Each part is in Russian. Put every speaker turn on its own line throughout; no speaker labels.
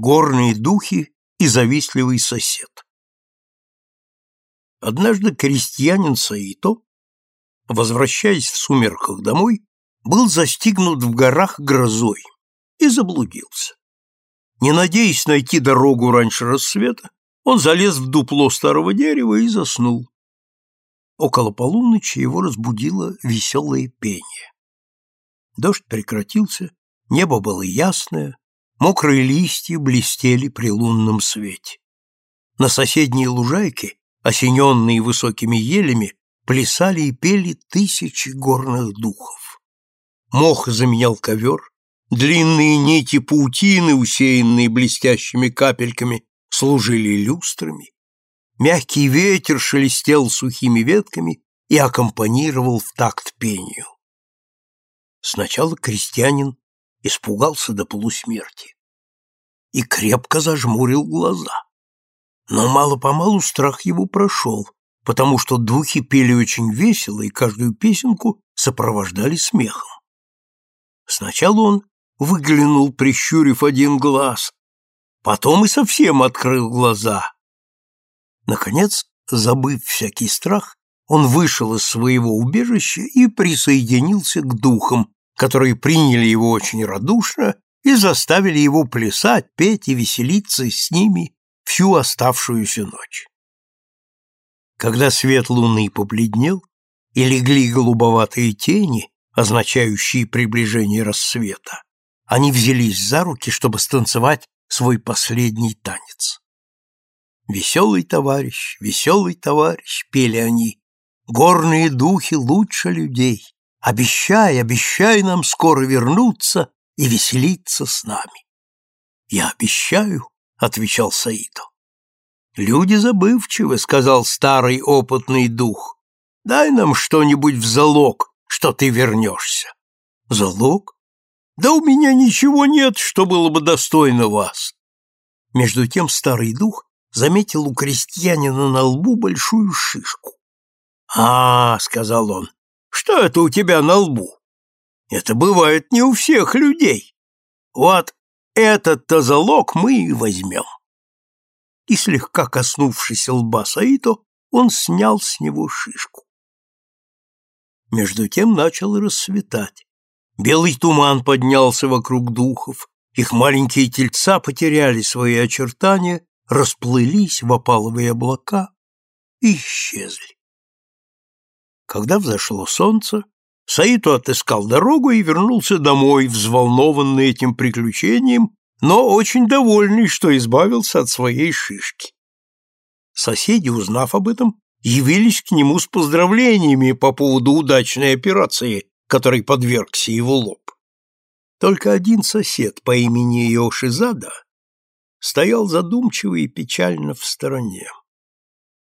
горные духи и завистливый сосед. Однажды крестьянин Саито, возвращаясь в сумерках домой, был застигнут в горах грозой и заблудился. Не надеясь найти дорогу раньше рассвета, он залез в дупло старого дерева и заснул. Около полуночи его разбудило веселое пение. Дождь прекратился, небо было ясное, Мокрые листья блестели при лунном свете. На соседней лужайке, осененные высокими елями, плясали и пели тысячи горных духов. Мох заменял ковер, длинные нити паутины, усеянные блестящими капельками, служили люстрами. Мягкий ветер шелестел сухими ветками и аккомпанировал в такт пению. Сначала крестьянин испугался до полусмерти и крепко зажмурил глаза. Но мало-помалу страх его прошел, потому что духи пели очень весело и каждую песенку сопровождали смехом. Сначала он выглянул, прищурив один глаз, потом и совсем открыл глаза. Наконец, забыв всякий страх, он вышел из своего убежища и присоединился к духам, которые приняли его очень радушно и заставили его плясать, петь и веселиться с ними всю оставшуюся ночь. Когда свет луны побледнел и легли голубоватые тени, означающие приближение рассвета, они взялись за руки, чтобы станцевать свой последний танец. «Веселый товарищ, веселый товарищ», — пели они, — «горные духи лучше людей, Обещай, обещай нам скоро вернуться и веселиться с нами. Я обещаю, отвечал Саито. Люди забывчивы, сказал старый опытный дух. Дай нам что-нибудь в залог, что ты вернешься. Залог? Да у меня ничего нет, что было бы достойно вас. Между тем старый дух заметил у крестьянина на лбу большую шишку. «А, — сказал он, что это у тебя на лбу? Это бывает не у всех людей. Вот этот-то залог мы и возьмем. И слегка коснувшись лба Саито, он снял с него шишку. Между тем начало рассветать. Белый туман поднялся вокруг духов, их маленькие тельца потеряли свои очертания, расплылись в опаловые облака и исчезли. Когда взошло солнце, Саиту отыскал дорогу и вернулся домой, взволнованный этим приключением, но очень довольный, что избавился от своей шишки. Соседи, узнав об этом, явились к нему с поздравлениями по поводу удачной операции, которой подвергся его лоб. Только один сосед по имени Йошизада стоял задумчиво и печально в стороне.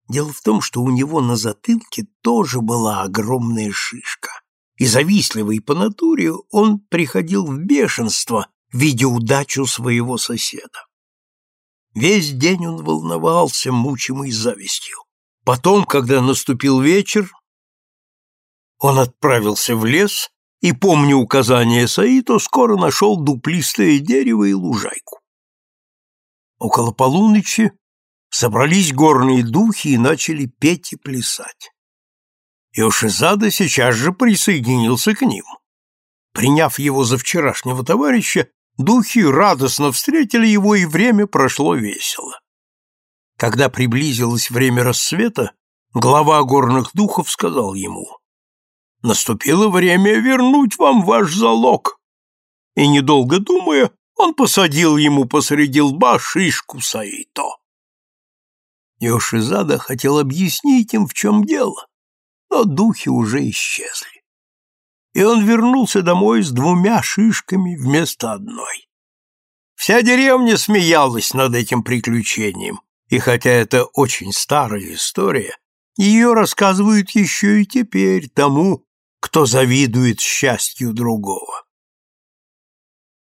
Дело в том, что у него на затылке тоже была огромная шишка, и завистливый по натуре он приходил в бешенство, видя удачу своего соседа. Весь день он волновался, мучимый завистью. Потом, когда наступил вечер, он отправился в лес и, помня указания Саито, скоро нашел дуплистое дерево и лужайку. Около полуночи собрались горные духи и начали петь и плясать. Иошизада сейчас же присоединился к ним. Приняв его за вчерашнего товарища, духи радостно встретили его, и время прошло весело. Когда приблизилось время рассвета, глава горных духов сказал ему, «Наступило время вернуть вам ваш залог». И, недолго думая, он посадил ему посреди лба шишку Саито. Йошизада хотел объяснить им, в чем дело, но духи уже исчезли. И он вернулся домой с двумя шишками вместо одной. Вся деревня смеялась над этим приключением, и хотя это очень старая история, ее рассказывают еще и теперь тому, кто завидует счастью другого.